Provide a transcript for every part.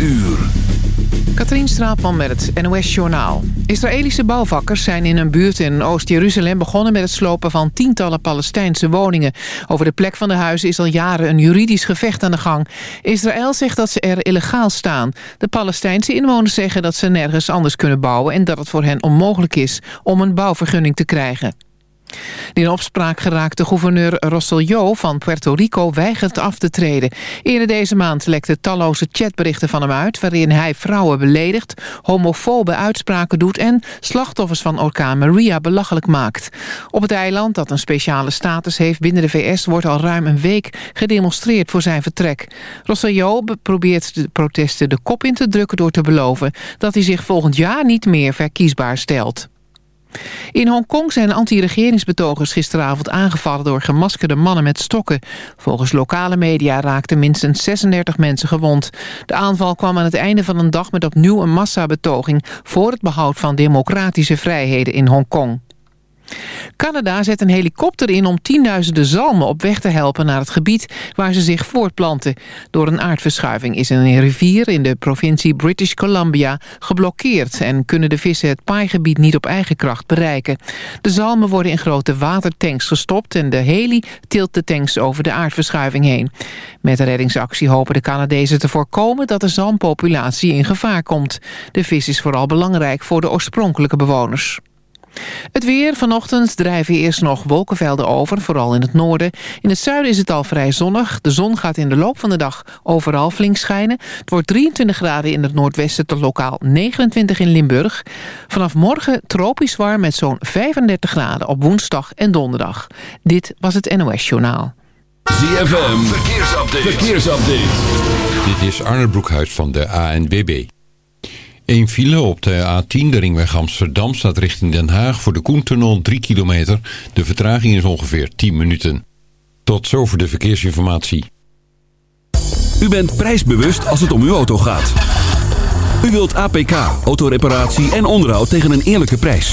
uur. Katrien Straatman met het NOS-journaal. Israëlische bouwvakkers zijn in een buurt in Oost-Jeruzalem begonnen met het slopen van tientallen Palestijnse woningen. Over de plek van de huizen is al jaren een juridisch gevecht aan de gang. Israël zegt dat ze er illegaal staan. De Palestijnse inwoners zeggen dat ze nergens anders kunnen bouwen en dat het voor hen onmogelijk is om een bouwvergunning te krijgen. De in opspraak geraakte gouverneur Rosselló van Puerto Rico weigert af te treden. Eerder deze maand lekten talloze chatberichten van hem uit... waarin hij vrouwen beledigt, homofobe uitspraken doet... en slachtoffers van orkaan Maria belachelijk maakt. Op het eiland, dat een speciale status heeft binnen de VS... wordt al ruim een week gedemonstreerd voor zijn vertrek. Rosselló probeert de protesten de kop in te drukken door te beloven... dat hij zich volgend jaar niet meer verkiesbaar stelt. In Hongkong zijn anti-regeringsbetogers gisteravond aangevallen door gemaskerde mannen met stokken. Volgens lokale media raakten minstens 36 mensen gewond. De aanval kwam aan het einde van een dag met opnieuw een massabetoging voor het behoud van democratische vrijheden in Hongkong. Canada zet een helikopter in om tienduizenden zalmen op weg te helpen naar het gebied waar ze zich voortplanten. Door een aardverschuiving is een rivier in de provincie British Columbia geblokkeerd en kunnen de vissen het paaigebied niet op eigen kracht bereiken. De zalmen worden in grote watertanks gestopt en de heli tilt de tanks over de aardverschuiving heen. Met de reddingsactie hopen de Canadezen te voorkomen dat de zalmpopulatie in gevaar komt. De vis is vooral belangrijk voor de oorspronkelijke bewoners. Het weer. Vanochtend drijven eerst nog wolkenvelden over, vooral in het noorden. In het zuiden is het al vrij zonnig. De zon gaat in de loop van de dag overal flink schijnen. Het wordt 23 graden in het noordwesten tot lokaal 29 in Limburg. Vanaf morgen tropisch warm met zo'n 35 graden op woensdag en donderdag. Dit was het NOS Journaal. ZFM. Verkeersupdate. Verkeersupdate. Dit is Arne Broekhuis van de ANWB. Een file op de A10, de ringweg Amsterdam, staat richting Den Haag voor de Koentunnel 3 kilometer. De vertraging is ongeveer 10 minuten. Tot zover de verkeersinformatie. U bent prijsbewust als het om uw auto gaat. U wilt APK, autoreparatie en onderhoud tegen een eerlijke prijs.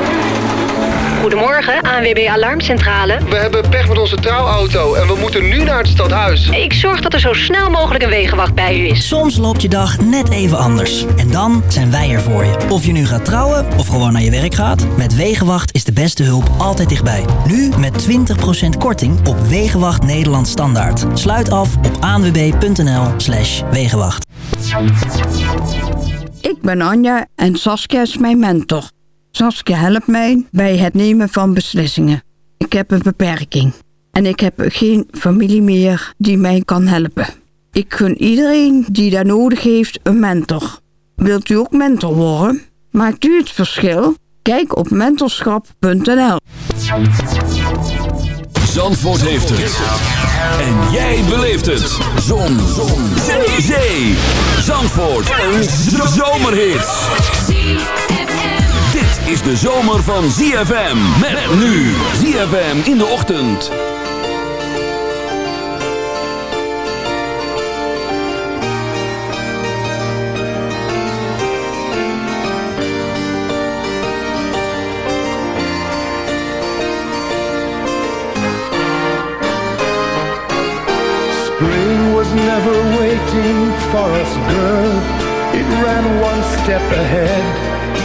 Goedemorgen, ANWB Alarmcentrale. We hebben pech met onze trouwauto en we moeten nu naar het stadhuis. Ik zorg dat er zo snel mogelijk een wegenwacht bij u is. Soms loopt je dag net even anders. En dan zijn wij er voor je. Of je nu gaat trouwen of gewoon naar je werk gaat. Met Wegenwacht is de beste hulp altijd dichtbij. Nu met 20% korting op Wegenwacht Nederland Standaard. Sluit af op aanwb.nl slash Wegenwacht. Ik ben Anja en Saskia is mijn mentor. Saskia helpt mij bij het nemen van beslissingen. Ik heb een beperking en ik heb geen familie meer die mij kan helpen. Ik gun iedereen die daar nodig heeft een mentor. Wilt u ook mentor worden? Maakt u het verschil? Kijk op mentorschap.nl. Zandvoort heeft het. En jij beleeft het. Zon. Zon. Zee. Zee. Zandvoort. Een zomerhit. Is de zomer van ZFM. Met nu. ZFM in de ochtend. Spring was never waiting for us, girl. It ran one step ahead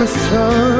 the sun.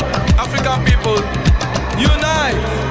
people, unite.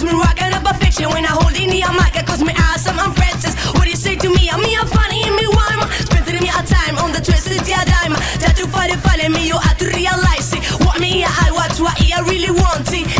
Cause me rockin' up a fiction When I hold in the mic, cause me awesome, I'm Francis What do you say to me? I'm me, I'm funny, me rhyme Spending me a time on the twisted yeah dime That you find it funny, me, you have to realize it. What me, I watch, what I really want it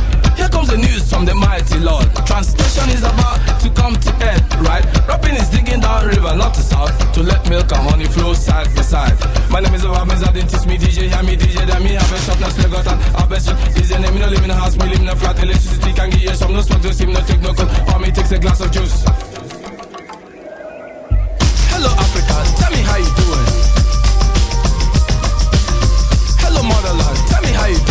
Comes the news from the mighty Lord. Translation is about to come to end, right? Rapping is digging down river, not to south, to let milk and honey flow side by side. My name is Obamiz, I teach me DJ, hear me DJ, then me have a shop, now slug out and have a. Is your name, me no live in a house, me live in a flat, electricity can give you some, no smoke, no steam, no take no cold, or me takes a glass of juice. Hello Africa, tell me how you doing. Hello motherland, tell me how you doing.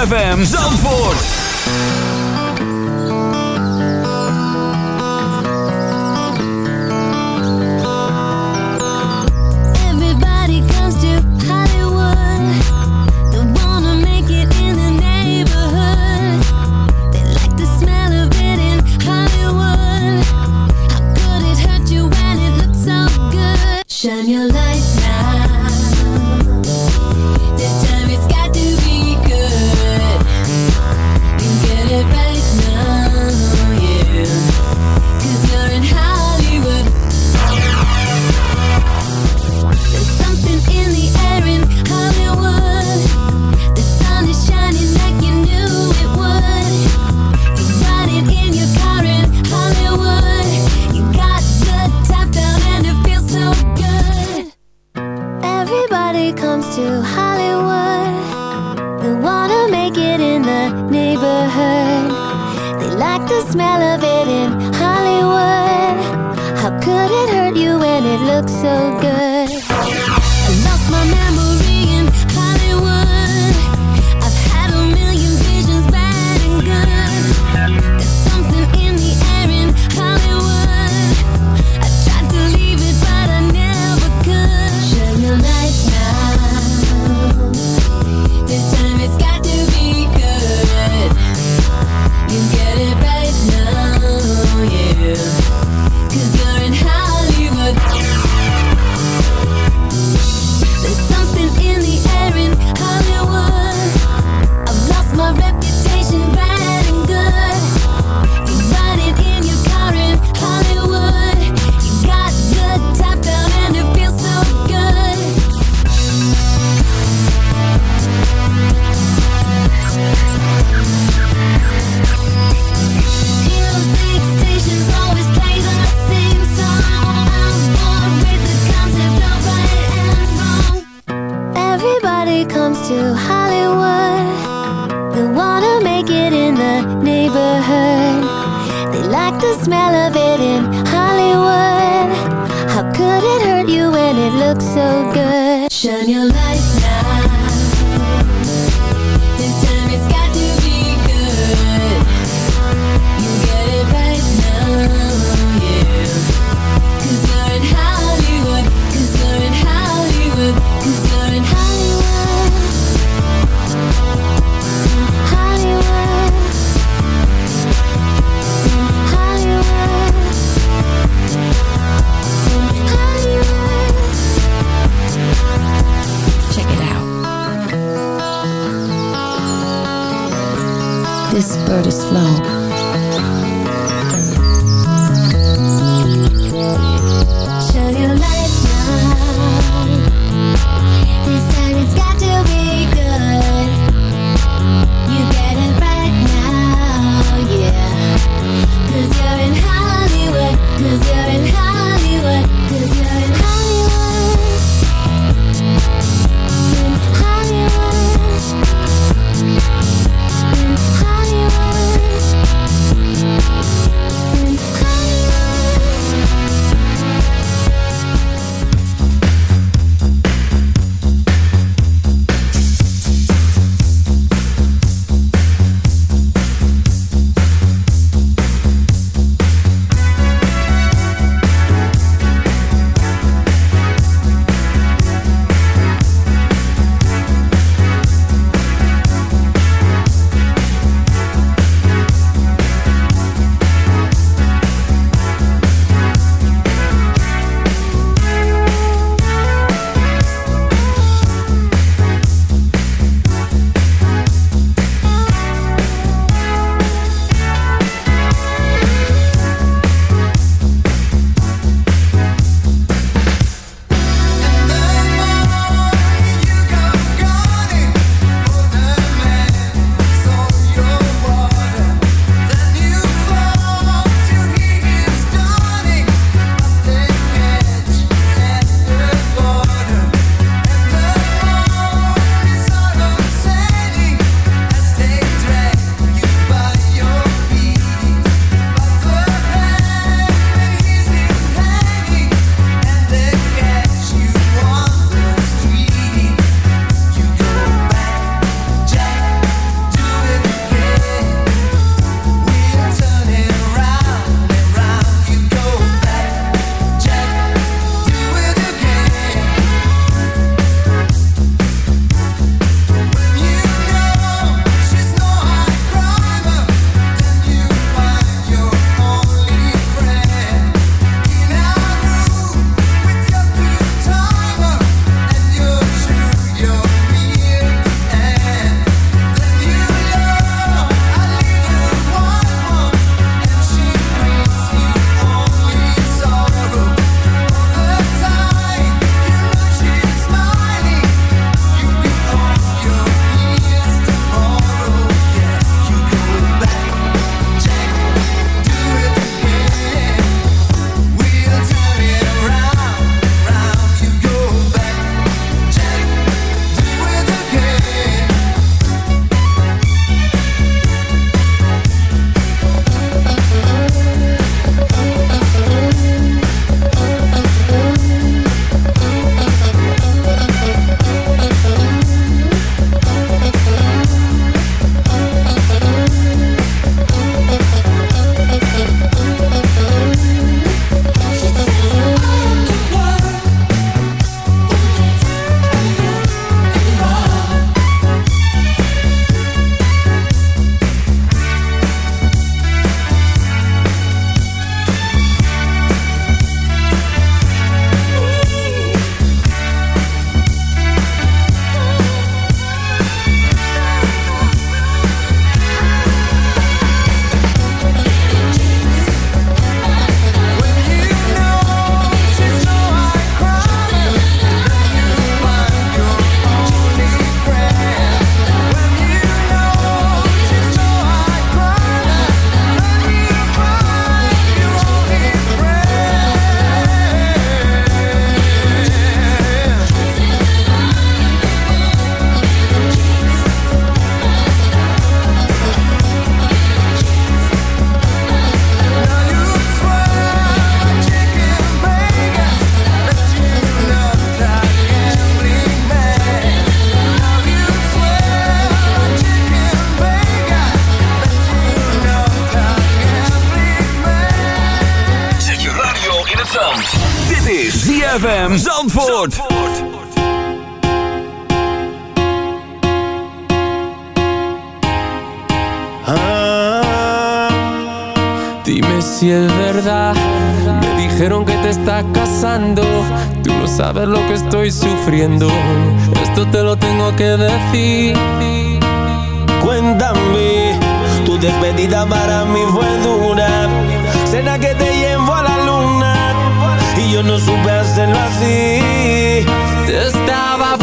ZFM Zandvoort. Zandvoort. Zandvoort. Dime si es verdad. Me dijeron que te estás casando. Tú no sabes lo que estoy sufriendo. Esto te lo tengo que decir. Cuéntame, tu despedida para mí fue dura. Será que te yo no supe hacerlo así. Te estaba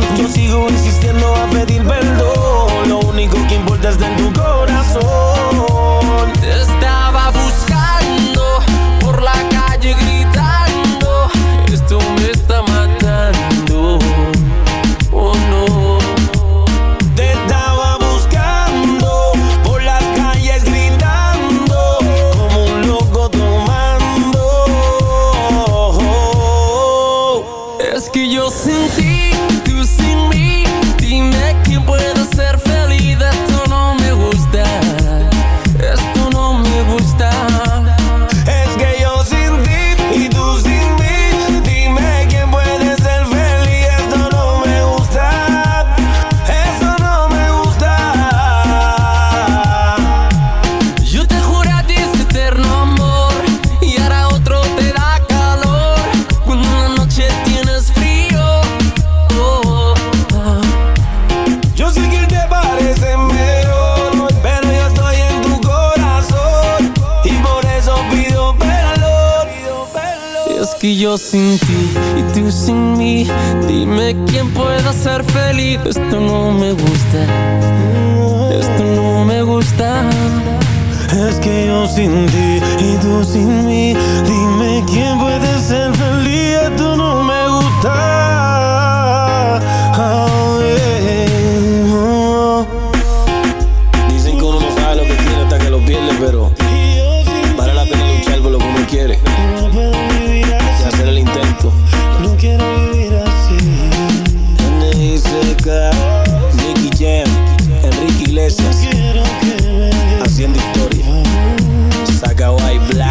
don't Haciendo historia. Saga White Black.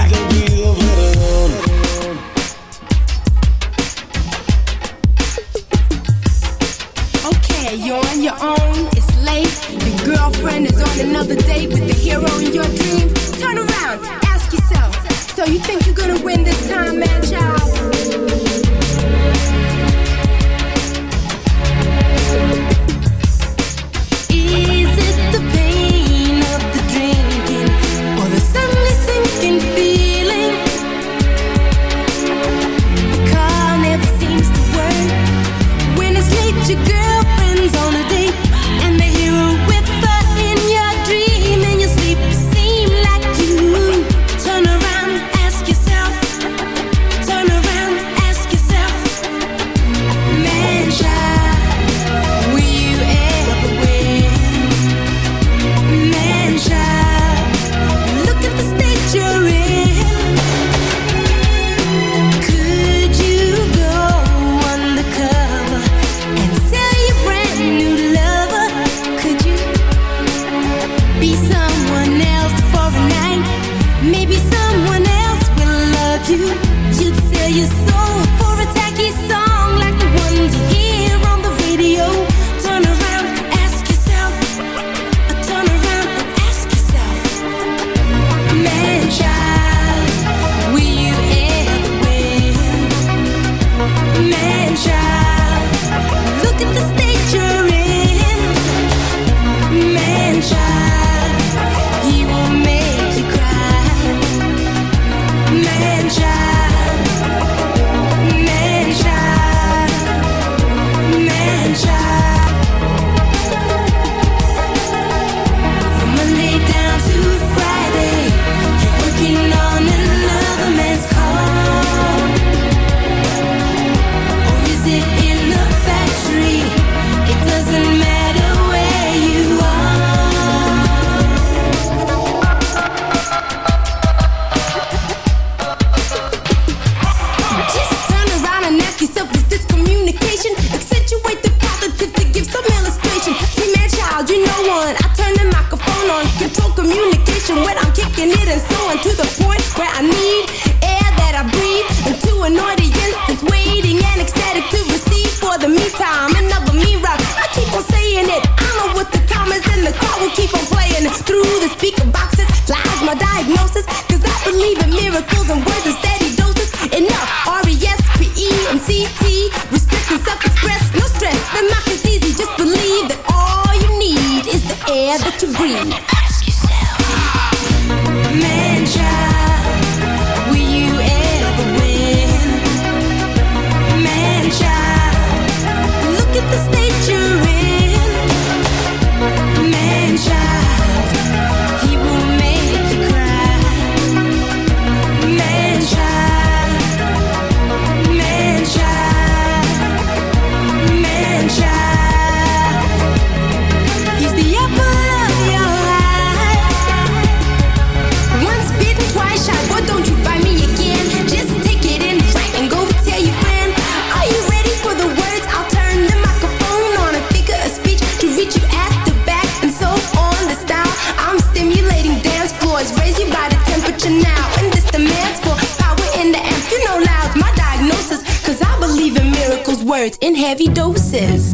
raise temperature now. And this demands for power in the. You know, loud's my diagnosis. Cause I believe in miracles, words in heavy doses.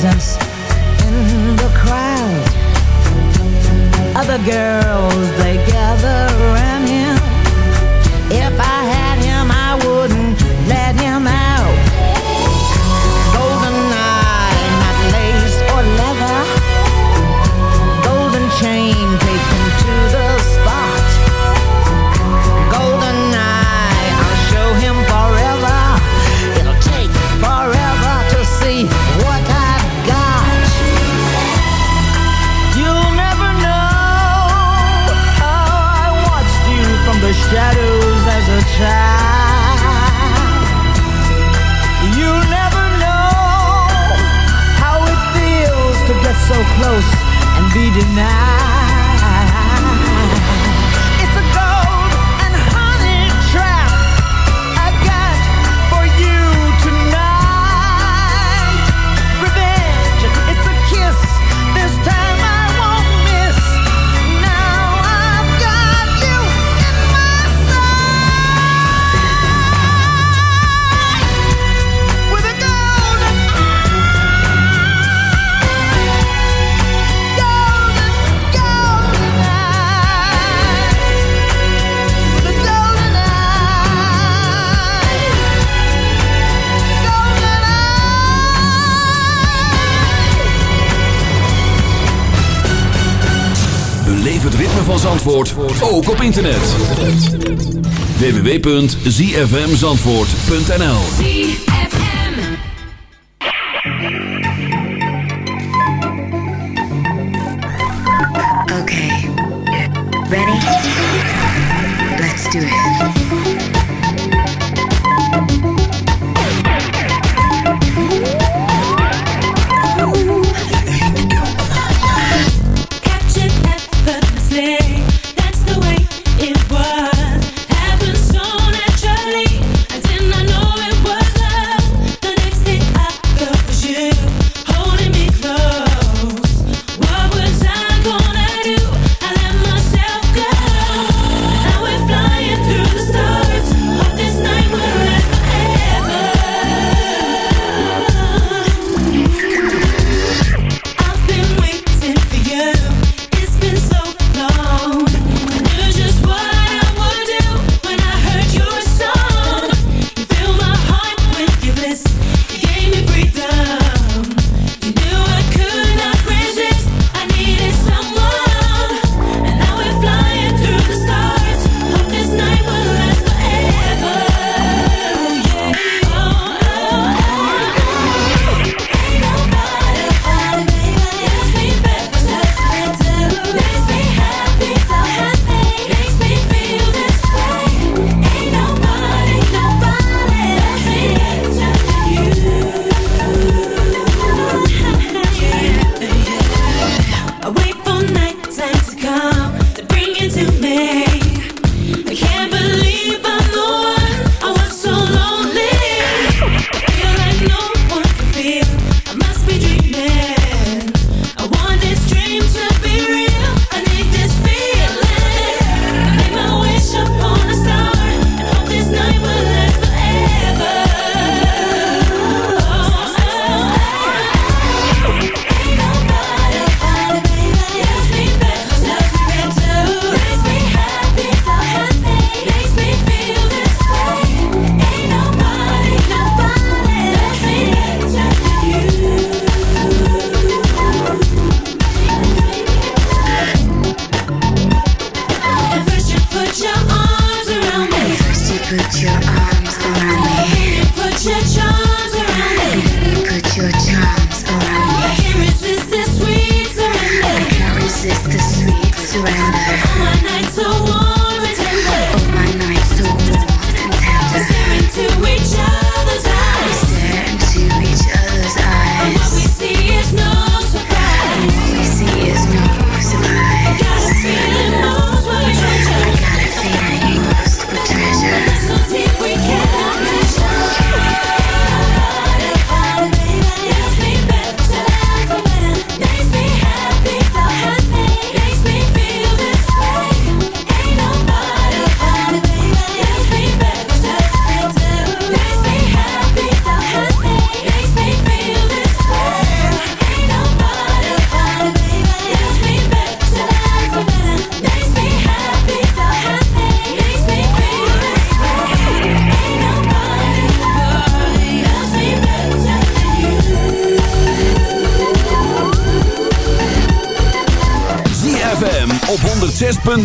presence in the crowd. Other girls. internet. www.zfmzandvoort.nl Okay. Ready? Let's do it.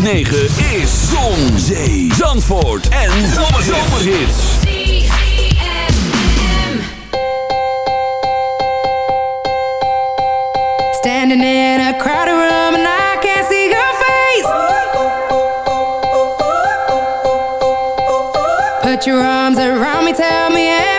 9 is Zon, Zee, Zandvoort en Zomerhits. Standing in a crowded room and I can't see your face. Put your arms around me, tell me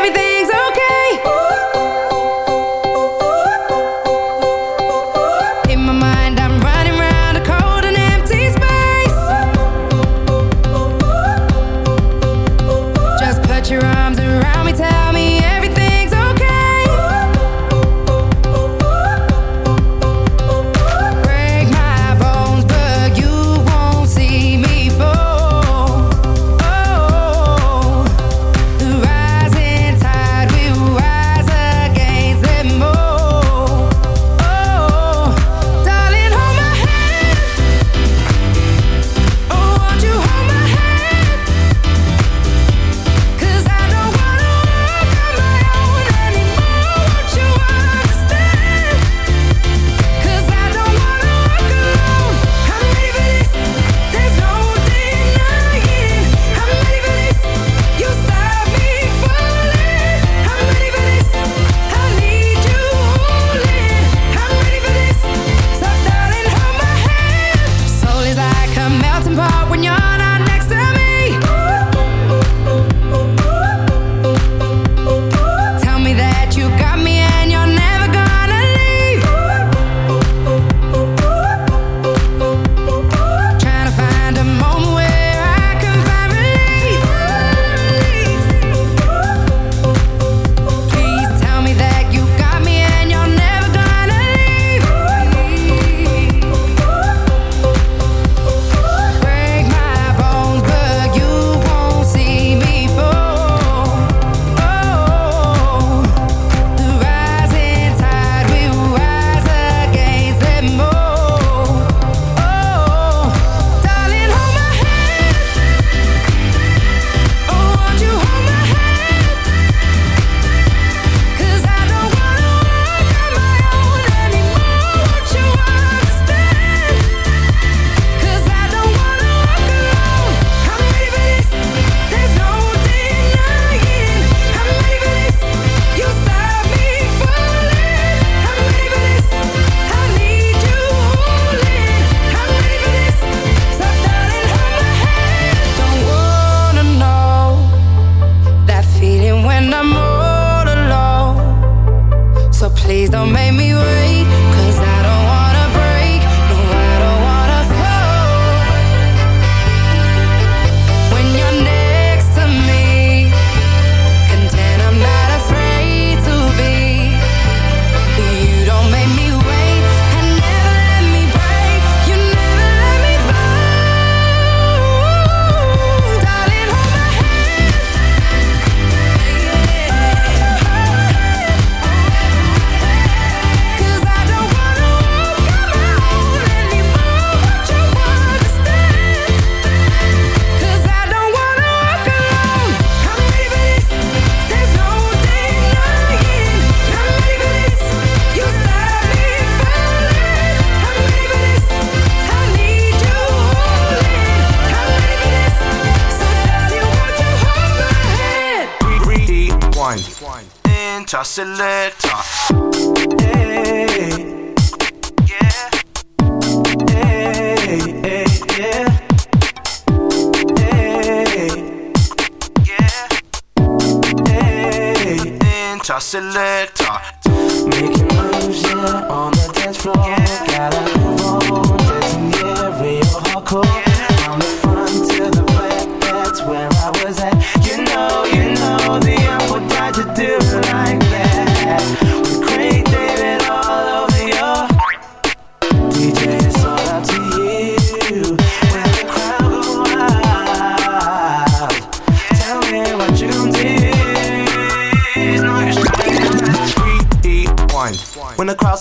enter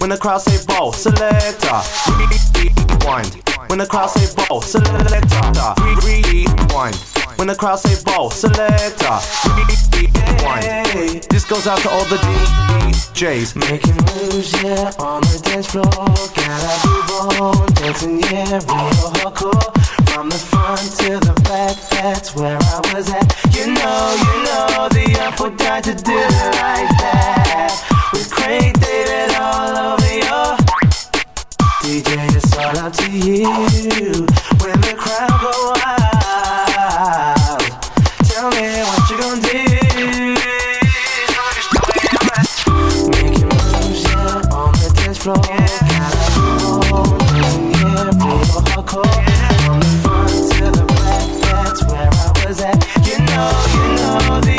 When the crowd say ball, selector. Rewind. When the crowd say ball, selector. Rewind. When the crowd say ball, selector. Rewind. This goes out to all the DJs. Making moves, yeah, on the dance floor. Gotta move on, dancing, yeah, real hardcore. From the front to the back, that's where I was at. You know, you know, the apple died to do like that. Craig David all over your DJ, it's all up to you. When the crowd go wild, tell me what you gon' do. Moves, yeah, on the dance floor. Gotta real hardcore. The front to the back, that's where I was at. You know, you know, the